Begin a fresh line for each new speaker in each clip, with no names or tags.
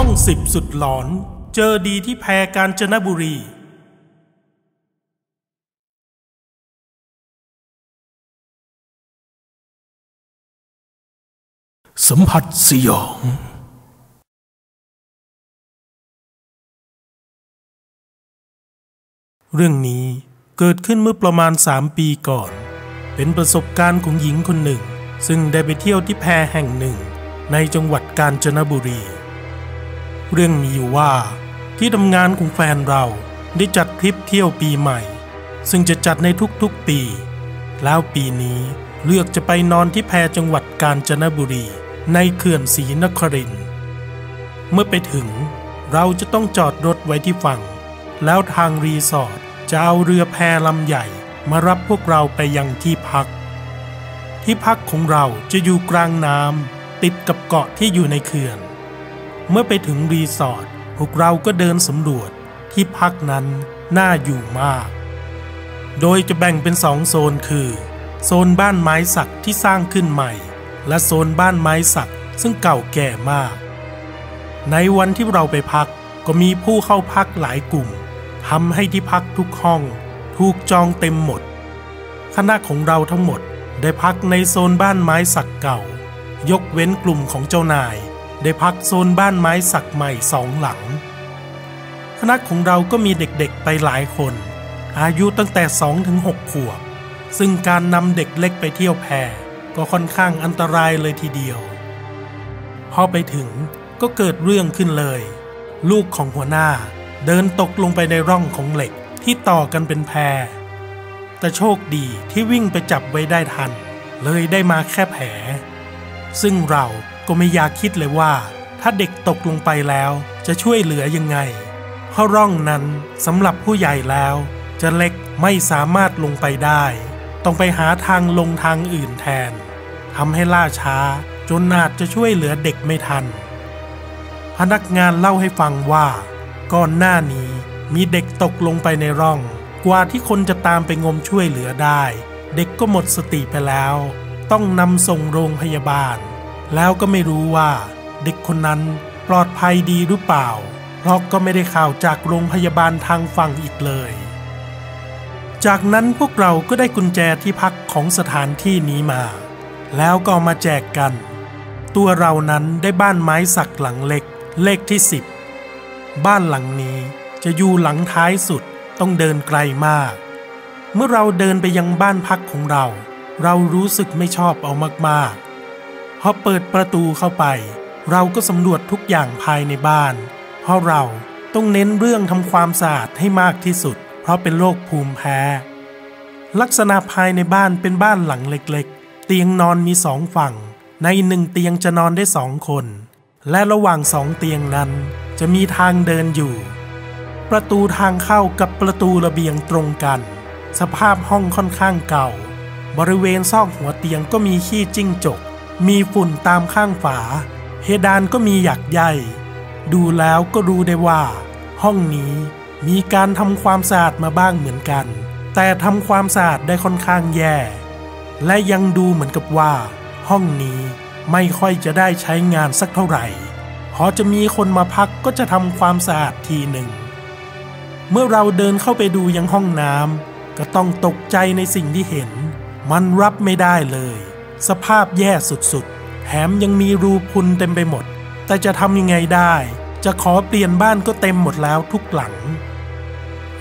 ห้องสิบสุดหลอน เจอดีที่แพรกาญจนบุรี สัมผัสสยอง เรื่องนี้เกิดขึ้นเมื่อประมาณสามปีก่อน เป็นประสบการณ์ของหญิงคนหนึ่ง ซึ่งได้ไปเที่ยวที่แพแห่งหนึ่ง ในจังหวัดกาญจนบุรี เรื่องมีอยู่ว่าที่ทำงานของแฟนเราได้จัดทริปเที่ยวปีใหม่ ซึ่งจะจัดในทุกๆปี แล้วปีนี้เลือกจะไปนอนที่แพจังหวัดกาญจนบุรี ในเขื่อนศรีนครินเมื่อไปถึงเราจะต้องจอดรถไว้ที่ฝั่ง แล้วทางรีสอร์ทจะเอาเรือแพลำใหญ่มารับพวกเราไปยังที่พัก ที่พักของเราจะอยู่กลางน้ำติดกับเกาะที่อยู่ในเขื่อน เมื่อไปถึงรีสอร์ทพวกเราก็เดินสำรวจที่พักนั้นน่าอยู่มาก โดยจะแบ่งเป็นสองโซนคือ โซนบ้านไม้สักที่สร้างขึ้นใหม่ และโซนบ้านไม้สักซึ่งเก่าแก่มาก ในวันที่เราไปพักก็มีผู้เข้าพักหลายกลุ่มทำให้ที่พักทุกห้อง ถูกจองเต็มหมด คณะของเราทั้งหมดได้พักในโซนบ้านไม้สักเก่า ยกเว้นกลุ่มของเจ้านาย ได้พักโซนบ้านไม้สักใหม่สองหลัง คณะของเราก็มีเด็กๆไปหลายคน อายุตั้งแต่สองถึงหกขวบ ซึ่งการนำเด็กเล็กไปเที่ยวแพก็ค่อนข้างอันตรายเลยทีเดียว พอไปถึงก็เกิดเรื่องขึ้นเลย ลูกของหัวหน้าเดินตกลงไปในร่องของเหล็กที่ต่อกันเป็นแพรแต่โชคดีที่วิ่งไปจับไว้ได้ทัน เลยได้มาแค่แผล ซึ่งเราก็ไม่อยากคิดเลยว่า ถ้าเด็กตกลงไปแล้วจะช่วยเหลือยังไง เพราะร่องนั้นสำหรับผู้ใหญ่แล้ว จะเล็กไม่สามารถลงไปได้ ต้องไปหาทางลงทางอื่นแทนทำให้ล่าช้าจนอาจจะช่วยเหลือเด็กไม่ทัน พนักงานเล่าให้ฟังว่า ก่อนหน้านี้มีเด็กตกลงไปในร่อง กว่าที่คนจะตามไปงมช่วยเหลือได้ เด็กก็หมดสติไปแล้ว ต้องนำส่งโรงพยาบาล แล้วก็ไม่รู้ว่า เด็กคนนั้นปลอดภัยดีหรือเปล่า เพราะก็ไม่ได้ข่าวจากโรงพยาบาลทางฝั่งอีกเลย จากนั้นพวกเราก็ได้กุญแจที่พักของสถานที่นี้มา แล้วก็มาแจกกัน ตัวเรานั้นได้บ้านไม้สักหลังเล็กเลขที่สิบบ้านหลังนี้จะอยู่หลังท้ายสุดต้องเดินไกลมาก เมื่อเราเดินไปยังบ้านพักของเรา เรารู้สึกไม่ชอบเอามากๆ อเปิดประตูเข้าไป เราก็สำรวจทุกอย่างภายในบ้าน เพราะเราต้องเน้นเรื่องทำความสะอาดให้มากที่สุด เพราะเป็นโรคภูมิแพ้ ลักษณะภายในบ้านเป็นบ้านหลังเล็กๆ เตียงนอนมีสองฝั่ง ในหนึ่งเตียงจะนอนได้สองคน และระหว่างสองเตียงนั้น จะมีทางเดินอยู่ ประตูทางเข้ากับประตูระเบียงตรงกัน สภาพห้องค่อนข้างเก่า บริเวณซอกหัวเตียงก็มีขี้จิ้งจก มีฝุ่นตามข้างฝา เพดานก็มีหยักใยดูแล้วก็รู้ได้ว่า ห้องนี้มีการทำความสะอาดมาบ้างเหมือนกัน แต่ทำความสะอาดได้ค่อนข้างแย่ และยังดูเหมือนกับว่า ห้องนี้ไม่ค่อยจะได้ใช้งานสักเท่าไหร่พอจะมีคนมาพักก็จะทำความสะอาดทีหนึ่ง เมื่อเราเดินเข้าไปดูยังห้องน้ำก็ต้องตกใจในสิ่งที่เห็น มันรับไม่ได้เลย สภาพแย่สุดๆ แถมยังมีรูพุนเต็มไปหมด แต่จะทำยังไงได้ จะขอเปลี่ยนบ้านก็เต็มหมดแล้วทุกหลัง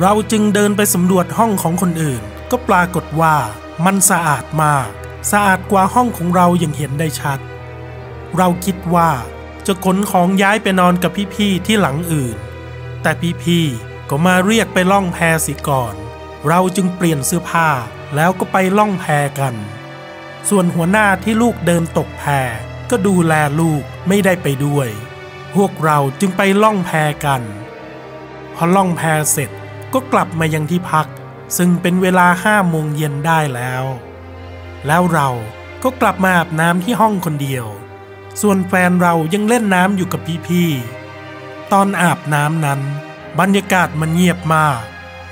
เราจึงเดินไปสำรวจห้องของคนอื่น ก็ปรากฏว่ามันสะอาดมาก สะอาดกว่าห้องของเราอย่างเห็นได้ชัด เราคิดว่าจะขนของย้ายไปนอนกับพี่ๆที่หลังอื่น แต่พี่ๆก็มาเรียกไปล่องแพสิก่อน เราจึงเปลี่ยนเสื้อผ้าแล้วก็ไปล่องแพกัน ส่วนหัวหน้าที่ลูกเดินตกแพก็ดูแลลูกไม่ได้ไปด้วย พวกเราจึงไปล่องแพกัน พอล่องแพเสร็จก็กลับมายังที่พัก ซึ่งเป็นเวลาห้าโมงเย็นได้แล้ว แล้วเราก็กลับมาอาบน้ำที่ห้องคนเดียว ส่วนแฟนเรายังเล่นน้ำอยู่กับพี่ๆ ตอนอาบน้ำนั้น บรรยากาศมันเงียบมาก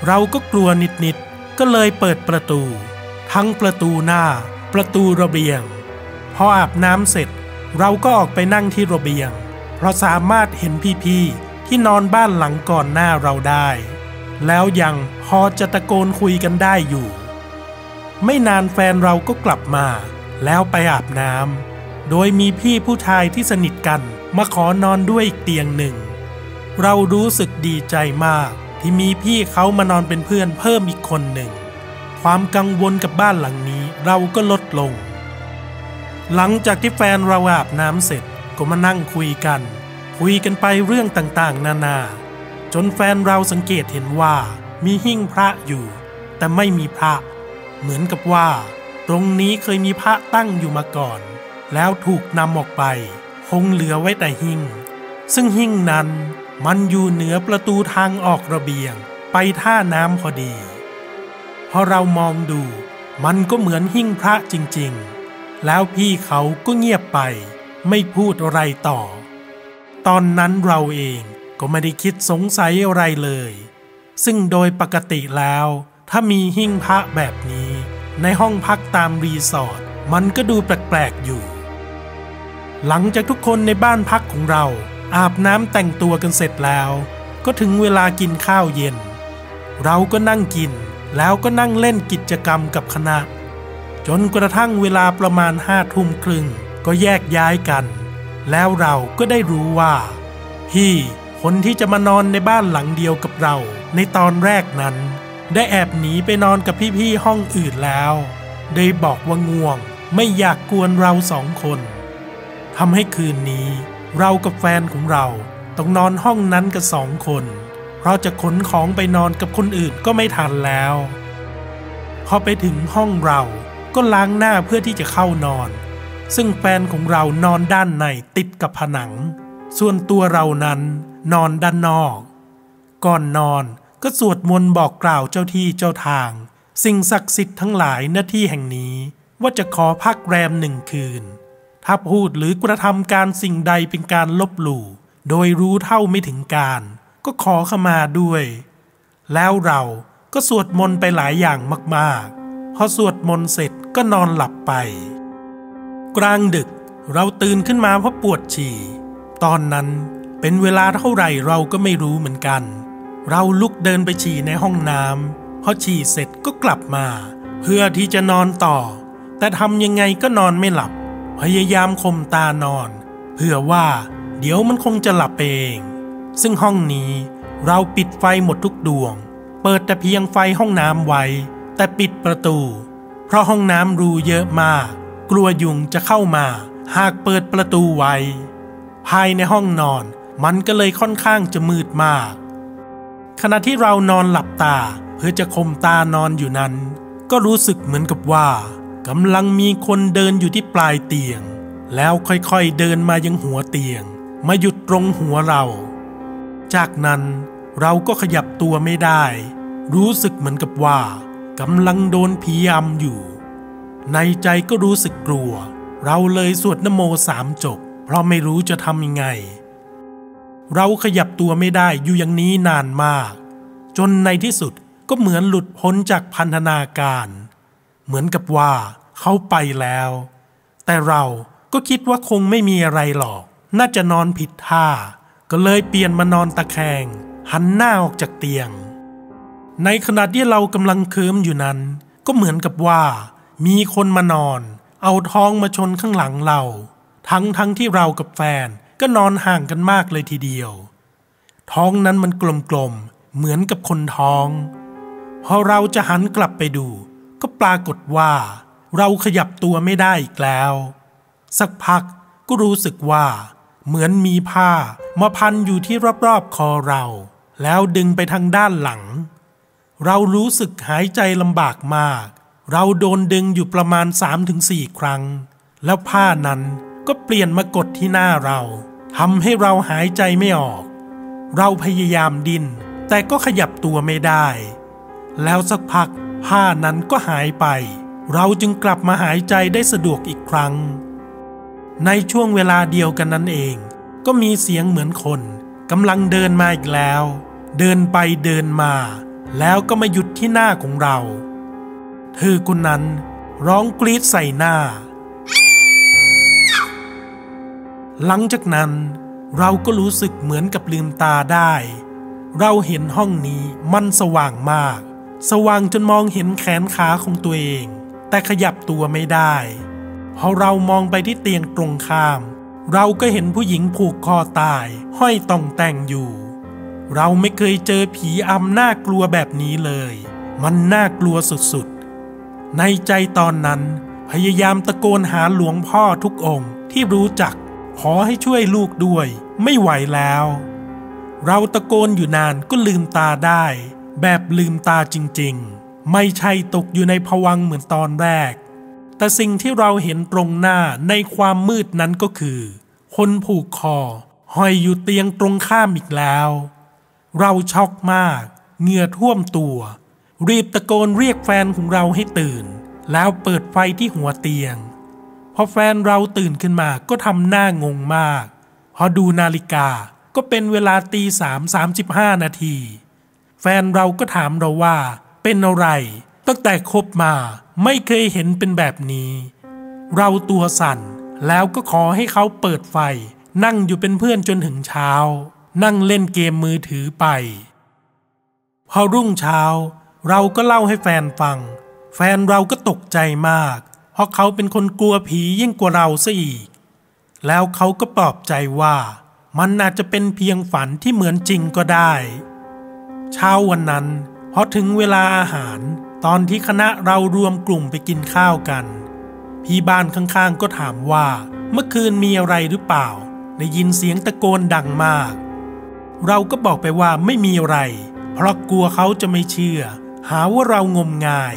เราก็กลัวนิดๆ ก็เลยเปิดประตู ทั้งประตูหน้า ประตูระเบียง พออาบน้ำเสร็จ เราก็ออกไปนั่งที่ระเบียง เพราะสามารถเห็นพี่ๆที่นอนบ้านหลังก่อนหน้าเราได้ แล้วยังพอจะตะโกนคุยกันได้อยู่ ไม่นานแฟนเราก็กลับมา แล้วไปอาบน้ำโดยมีพี่ผู้ชายที่สนิทกันมาขอนอนด้วยอีกเตียงหนึ่ง เรารู้สึกดีใจมากที่มีพี่เขามานอนเป็นเพื่อนเพิ่มอีกคนหนึ่ง ความกังวลกับบ้านหลังนี้เราก็ลดลง หลังจากที่แฟนเราอาบน้ำเสร็จก็มานั่งคุยกัน คุยกันไปเรื่องต่างๆ นานา จนแฟนเราสังเกตเห็นว่ามีหิ้งพระอยู่ แต่ไม่มีพระ เหมือนกับว่า ตรงนี้เคยมีพระตั้งอยู่มาก่อน แล้วถูกนำออกไป คงเหลือไว้แต่หิ้งซึ่งหิ้งนั้นมันอยู่เหนือประตูทางออกระเบียง ไปท่าน้ำพอดี พอเรามองดูมันก็เหมือนหิ้งพระจริงๆ แล้วพี่เขาก็เงียบไป ไม่พูดอะไรต่อ ตอนนั้นเราเองก็ไม่ได้คิดสงสัยอะไรเลย ซึ่งโดยปกติแล้ว ถ้ามีหิ้งพระแบบนี้ ในห้องพักตามรีสอร์ทมันก็ดูแปลกๆอยู่ หลังจากทุกคนในบ้านพักของเราอาบน้ำแต่งตัวกันเสร็จแล้ว ก็ถึงเวลากินข้าวเย็น เราก็นั่งกิน แล้วก็นั่งเล่นกิจกรรมกับคณะ จนกระทั่งเวลาประมาณห้าทุ่มครึ่งก็แยกย้ายกัน แล้วเราก็ได้รู้ว่า พี่คนที่จะมานอนในบ้านหลังเดียวกับเรา ในตอนแรกนั้น ได้แอบหนีไปนอนกับพี่ๆห้องอื่นแล้วได้บอกว่าง่วงไม่อยากกวนเราสองคนทำให้คืนนี้ เรากับแฟนของเราต้องนอนห้องนั้นกันสองคน เพราะจะขนของไปนอนกับคนอื่นก็ไม่ทันแล้ว พอไปถึงห้องเราก็ล้างหน้าเพื่อที่จะเข้านอน ซึ่งแฟนของเรานอนด้านในติดกับผนัง ส่วนตัวเรานั้นนอนด้านนอก ก่อนนอนก็สวดมนต์บอกกล่าวเจ้าที่เจ้าทาง สิ่งศักดิ์สิทธิ์ทั้งหลายหน้าที่แห่งนี้ ว่าจะขอพักแรมหนึ่งคืน ถ้าพูดหรือกระทำการสิ่งใดเป็นการลบหลู่ โดยรู้เท่าไม่ถึงการ ก็ขอขมาด้วย แล้วเราก็สวดมนต์ไปหลายอย่างมากๆ พอสวดมนต์เสร็จก็นอนหลับไป กลางดึกเราตื่นขึ้นมาเพราะปวดฉี่ ตอนนั้นเป็นเวลาเท่าไหร่เราก็ไม่รู้เหมือนกัน เราลุกเดินไปฉี่ในห้องน้ำพอฉี่เสร็จก็กลับมา เพื่อที่จะนอนต่อ แต่ทำยังไงก็นอนไม่หลับ พยายามข่มตานอน เพื่อว่าเดี๋ยวมันคงจะหลับเอง ซึ่งห้องนี้เราปิดไฟหมดทุกดวง เปิดแต่เพียงไฟห้องน้ำไว้ แต่ปิดประตู เพราะห้องน้ำรูเยอะมาก กลัวยุงจะเข้ามา หากเปิดประตูไว้ ภายในห้องนอนมันก็เลยค่อนข้างจะมืดมาก ขณะที่เรานอนหลับตาเพื่อจะข่มตานอนอยู่นั้น ก็รู้สึกเหมือนกับว่ากำลังมีคนเดินอยู่ที่ปลายเตียง แล้วค่อยๆเดินมายังหัวเตียง มาหยุดตรงหัวเรา จากนั้นเราก็ขยับตัวไม่ได้ รู้สึกเหมือนกับว่ากำลังโดนผียำอยู่ ในใจก็รู้สึกกลัว เราเลยสวดนโมสามจบ เพราะไม่รู้จะทำยังไง เราขยับตัวไม่ได้อยู่อย่างนี้นานมาก จนในที่สุดก็เหมือนหลุดพ้นจากพันธนาการ เหมือนกับว่าเขาไปแล้ว แต่เราก็คิดว่าคงไม่มีอะไรหรอก น่าจะนอนผิดท่า ก็เลยเปลี่ยนมานอนตะแคง หันหน้าออกจากเตียง ในขณะที่เรากำลังเคิมอยู่นั้น ก็เหมือนกับว่า มีคนมานอน เอาท้องมาชนข้างหลังเรา ทั้งทั้งที่เรากับแฟนก็นอนห่างกันมากเลยทีเดียว ท้องนั้นมันกลมๆ เหมือนกับคนท้อง พอเราจะหันกลับไปดู ก็ปรากฏว่า เราขยับตัวไม่ได้อีกแล้ว สักพักก็รู้สึกว่า เหมือนมีผ้ามาพันอยู่ที่รอบๆคอเรา แล้วดึงไปทางด้านหลัง เรารู้สึกหายใจลำบากมาก เราโดนดึงอยู่ประมาณ 3-4 ครั้ง แล้วผ้านั้นก็เปลี่ยนมากดที่หน้าเราทำให้เราหายใจไม่ออก เราพยายามดิ้นแต่ก็ขยับตัวไม่ได้ แล้วสักพักผ้านั้นก็หายไป เราจึงกลับมาหายใจได้สะดวกอีกครั้ง ในช่วงเวลาเดียวกันนั้นเอง ก็มีเสียงเหมือนคนกำลังเดินมาอีกแล้ว เดินไปเดินมา แล้วก็มาหยุดที่หน้าของเรา เธอคนนั้นร้องกรีดใส่หน้า หลังจากนั้น เราก็รู้สึกเหมือนกับลืมตาได้ เราเห็นห้องนี้มันสว่างมาก สว่างจนมองเห็นแขนขาของตัวเอง แต่ขยับตัวไม่ได้ พอเรามองไปที่เตียงตรงข้าม เราก็เห็นผู้หญิงผูกคอตาย ห้อยต่องแต่งอยู่ เราไม่เคยเจอผีอำน่ากลัวแบบนี้เลย มันน่ากลัวสุดๆ ในใจตอนนั้น พยายามตะโกนหาหลวงพ่อทุกองค์ที่รู้จัก ขอให้ช่วยลูกด้วย ไม่ไหวแล้ว เราตะโกนอยู่นานก็ลืมตาได้ แบบลืมตาจริงๆ ไม่ใช่ตกอยู่ในผวังเหมือนตอนแรก แต่สิ่งที่เราเห็นตรงหน้าในความมืดนั้นก็คือ คนผูกคอห้อยอยู่เตียงตรงข้ามอีกแล้ว เราช็อกมาก เหงื่อท่วมตัว รีบตะโกนเรียกแฟนของเราให้ตื่น แล้วเปิดไฟที่หัวเตียง พอแฟนเราตื่นขึ้นมาก็ทำหน้างงมาก พอดูนาฬิกาก็เป็นเวลาตีสามสามสิบห้านาที แฟนเราก็ถามเราว่า เป็นอะไร ตั้งแต่คบมาไม่เคยเห็นเป็นแบบนี้ เราตัวสั่นแล้วก็ขอให้เขาเปิดไฟ นั่งอยู่เป็นเพื่อนจนถึงเช้า นั่งเล่นเกมมือถือไป พอรุ่งเช้า เราก็เล่าให้แฟนฟัง แฟนเราก็ตกใจมาก เพราะเขาเป็นคนกลัวผียิ่งกว่าเราซะอีก แล้วเขาก็ปลอบใจว่า มันอาจจะเป็นเพียงฝันที่เหมือนจริงก็ได้ เช้าวันนั้นพอถึงเวลาอาหาร ตอนที่คณะเรารวมกลุ่มไปกินข้าวกัน พี่บ้านข้างๆก็ถามว่า เมื่อคืนมีอะไรหรือเปล่า ได้ยินเสียงตะโกนดังมาก เราก็บอกไปว่าไม่มีอะไร เพราะกลัวเขาจะไม่เชื่อ หาว่าเรางมงาย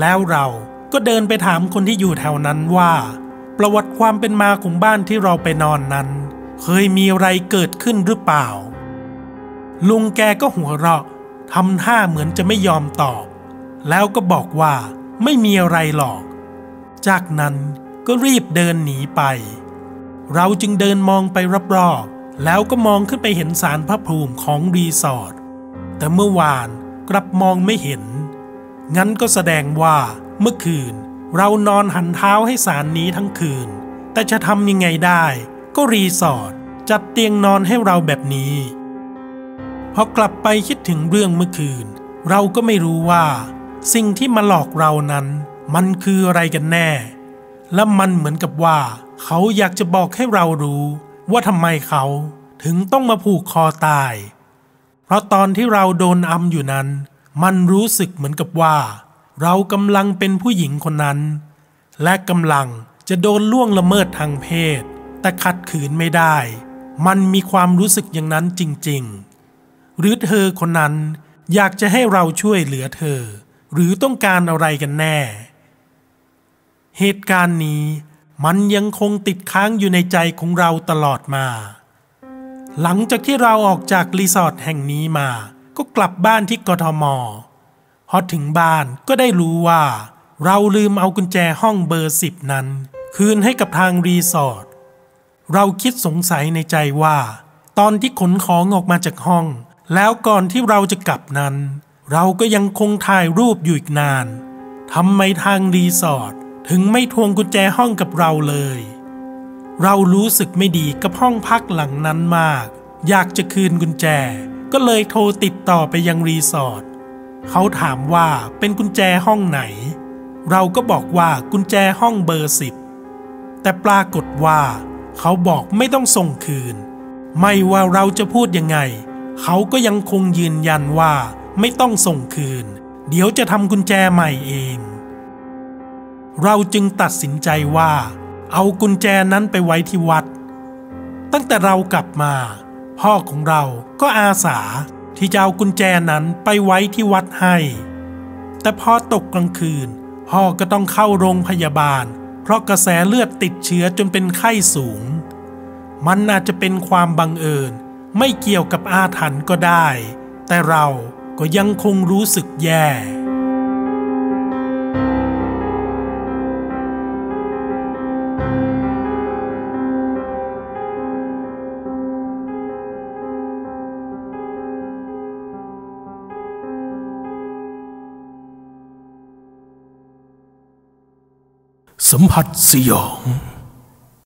แล้วเราก็เดินไปถามคนที่อยู่แถวนั้นว่า ประวัติความเป็นมาของบ้านที่เราไปนอนนั้น เคยมีอะไรเกิดขึ้นหรือเปล่า ลุงแกก็หัวเราะทำท่าเหมือนจะไม่ยอมตอบ แล้วก็บอกว่าไม่มีอะไรหรอก จากนั้นก็รีบเดินหนีไป เราจึงเดินมองไปรอบๆแล้วก็มองขึ้นไปเห็นศาลพระภูมิของรีสอร์ทแต่เมื่อวานกลับมองไม่เห็น งั้นก็แสดงว่าเมื่อคืน เรานอนหันเท้าให้ศาลนี้ทั้งคืน แต่จะทำยังไงได้ ก็รีสอร์ทจัดเตียงนอนให้เราแบบนี้พอกลับไปคิดถึงเรื่องเมื่อคืน เราก็ไม่รู้ว่า สิ่งที่มาหลอกเรานั้น มันคืออะไรกันแน่ และมันเหมือนกับว่า เขาอยากจะบอกให้เรารู้ ว่าทำไมเขาถึงต้องมาผูกคอตาย เพราะตอนที่เราโดนอำอยู่นั้น มันรู้สึกเหมือนกับว่า เรากำลังเป็นผู้หญิงคนนั้น และกำลังจะโดนล่วงละเมิดทางเพศ แต่ขัดขืนไม่ได้ มันมีความรู้สึกอย่างนั้นจริง ๆ หรือเธอคนนั้นอยากจะให้เราช่วยเหลือเธอ หรือต้องการอะไรกันแน่ เหตุการณ์นี้มันยังคงติดค้างอยู่ในใจของเราตลอดมา หลังจากที่เราออกจากรีสอร์ทแห่งนี้มา ก็กลับบ้านที่กทมพอถึงบ้านก็ได้รู้ว่า เราลืมเอากุญแจห้องเบอร์สิบนั้น คืนให้กับทางรีสอร์ท เราคิดสงสัยในใจว่า ตอนที่ขนของออกมาจากห้อง แล้วก่อนที่เราจะกลับนั้น เราก็ยังคงถ่ายรูปอยู่อีกนานทำไมทางรีสอร์ทถึงไม่ทวงกุญแจห้องกับเราเลย เรารู้สึกไม่ดีกับห้องพักหลังนั้นมาก อยากจะคืนกุญแจ ก็เลยโทรติดต่อไปยังรีสอร์ทเขาถามว่าเป็นกุญแจห้องไหน เราก็บอกว่ากุญแจห้องเบอร์สิบแต่ปรากฏว่า เขาบอกไม่ต้องส่งคืน ไม่ว่าเราจะพูดยังไง เขาก็ยังคงยืนยันว่า ไม่ต้องส่งคืน เดี๋ยวจะทำกุญแจใหม่เอง เราจึงตัดสินใจว่า เอากุญแจนั้นไปไว้ที่วัด ตั้งแต่เรากลับมา พ่อของเราก็อาสาที่จะเอากุญแจนั้นไปไว้ที่วัดให้ แต่พอตกกลางคืน พ่อก็ต้องเข้าโรงพยาบาล เพราะกระแสเลือดติดเชื้อจนเป็นไข้สูง มันอาจจะเป็นความบังเอิญ ไม่เกี่ยวกับอาถรรพ์ก็ได้ แต่เรา ก็ยังคงรู้สึกแย่สัมผัสสยอง